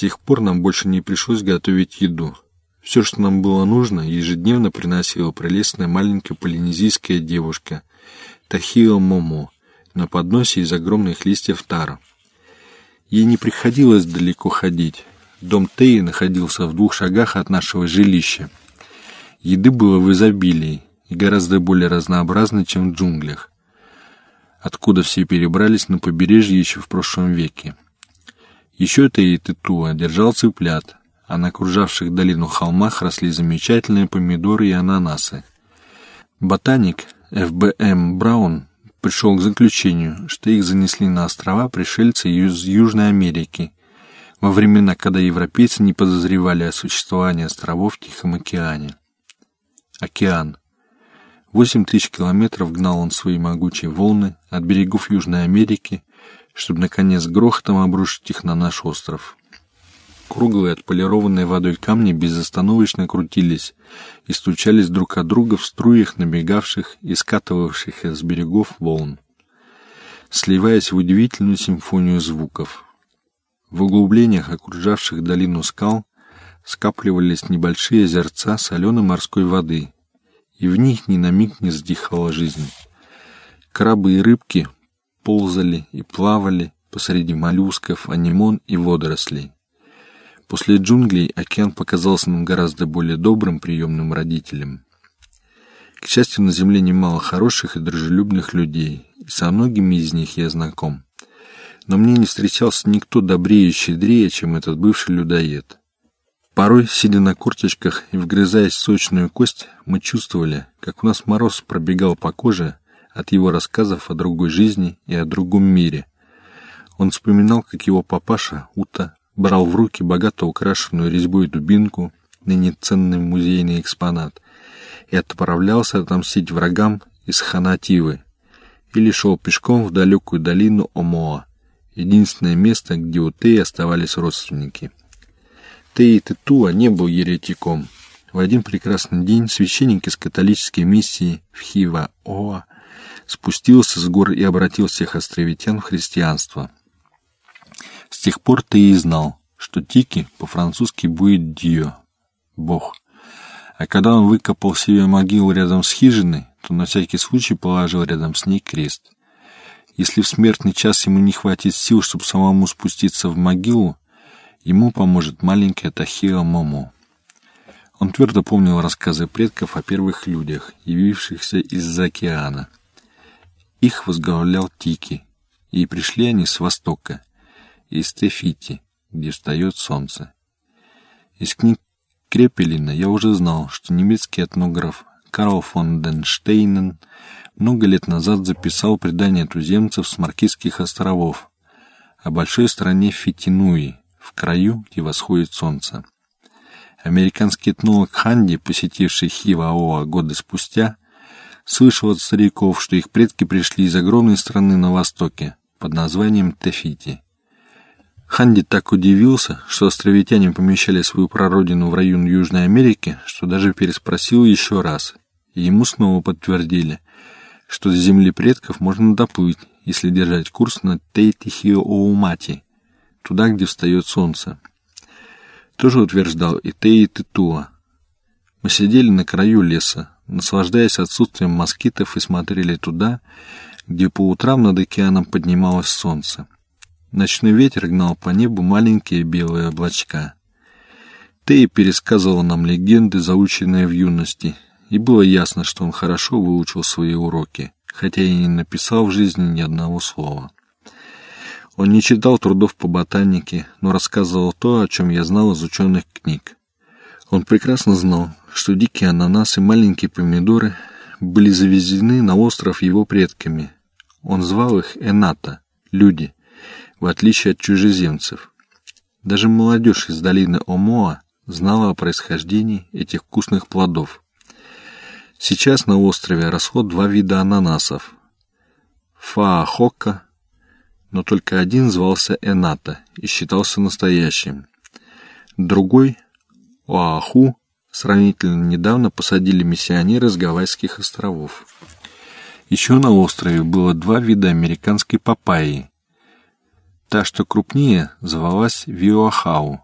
тех пор нам больше не пришлось готовить еду. Все, что нам было нужно, ежедневно приносила прелестная маленькая полинезийская девушка Тахиа Момо на подносе из огромных листьев таро. Ей не приходилось далеко ходить. Дом Теи находился в двух шагах от нашего жилища. Еды было в изобилии и гораздо более разнообразной, чем в джунглях, откуда все перебрались на побережье еще в прошлом веке. Еще Теи Тетуа держал цыплят, а на окружавших долину холмах росли замечательные помидоры и ананасы. Ботаник Ф.Б.М. Браун пришел к заключению, что их занесли на острова пришельцы из Южной Америки во времена, когда европейцы не подозревали о существовании островов в Тихом океане. Океан. Восемь тысяч километров гнал он свои могучие волны от берегов Южной Америки, чтобы, наконец, грохотом обрушить их на наш остров. Круглые отполированные водой камни безостановочно крутились и стучались друг от друга в струях набегавших и скатывавшихся с берегов волн, сливаясь в удивительную симфонию звуков. В углублениях, окружавших долину скал, скапливались небольшие озерца соленой морской воды, и в них ни на миг не сдихала жизнь. Крабы и рыбки ползали и плавали посреди моллюсков, анимон и водорослей. После джунглей океан показался нам гораздо более добрым приемным родителем. К счастью, на Земле немало хороших и дружелюбных людей, и со многими из них я знаком. Но мне не встречался никто добрее и щедрее, чем этот бывший людоед. Порой, сидя на корточках и вгрызаясь в сочную кость, мы чувствовали, как у нас мороз пробегал по коже от его рассказов о другой жизни и о другом мире. Он вспоминал, как его папаша, Ута, брал в руки богато украшенную резьбой дубинку, ныне ценный музейный экспонат, и отправлялся отомстить врагам из Ханативы, или шел пешком в далекую долину Омоа, единственное место, где у Теи оставались родственники. Теи Тетуа не был еретиком. В один прекрасный день священник из католической миссии в Хива-Оа спустился с гор и обратил всех островитян в христианство – с тех пор ты и знал, что Тики по-французски будет «Дио» — «Бог». А когда он выкопал себе могилу рядом с хижиной, то на всякий случай положил рядом с ней крест. Если в смертный час ему не хватит сил, чтобы самому спуститься в могилу, ему поможет маленькая Тахиа Момо. Он твердо помнил рассказы предков о первых людях, явившихся из-за океана. Их возглавлял Тики, и пришли они с востока, из Тефити, где встает солнце. Из книг Крёпелина я уже знал, что немецкий этнограф Карл фон ден Штейнен много лет назад записал предание туземцев с Маркизских островов о большой стране Фитинуи, в краю, где восходит солнце. Американский этнолог Ханди, посетивший Хиваоа годы спустя, слышал от стариков, что их предки пришли из огромной страны на востоке под названием Тефити. Ханди так удивился, что островитяне помещали свою прародину в район Южной Америки, что даже переспросил еще раз. И ему снова подтвердили, что до земли предков можно доплыть, если держать курс на Тейтихиоумати, туда, где встает солнце. Тоже утверждал и Тей. Мы сидели на краю леса, наслаждаясь отсутствием москитов и смотрели туда, где по утрам над океаном поднималось солнце. Ночной ветер гнал по небу маленькие белые облачка. Тей пересказывал нам легенды, заученные в юности, и было ясно, что он хорошо выучил свои уроки, хотя и не написал в жизни ни одного слова. Он не читал трудов по ботанике, но рассказывал то, о чем я знал из ученых книг. Он прекрасно знал, что дикие ананасы и маленькие помидоры были завезены на остров его предками. Он звал их Эната — люди — в отличие от чужеземцев. Даже молодежь из долины Омоа знала о происхождении этих вкусных плодов. Сейчас на острове росло два вида ананасов. Фаахока, но только один звался Эната и считался настоящим. Другой, Оаху, сравнительно недавно посадили миссионеры с Гавайских островов. Еще на острове было два вида американской папайи Та, что крупнее, звалась Виоахау,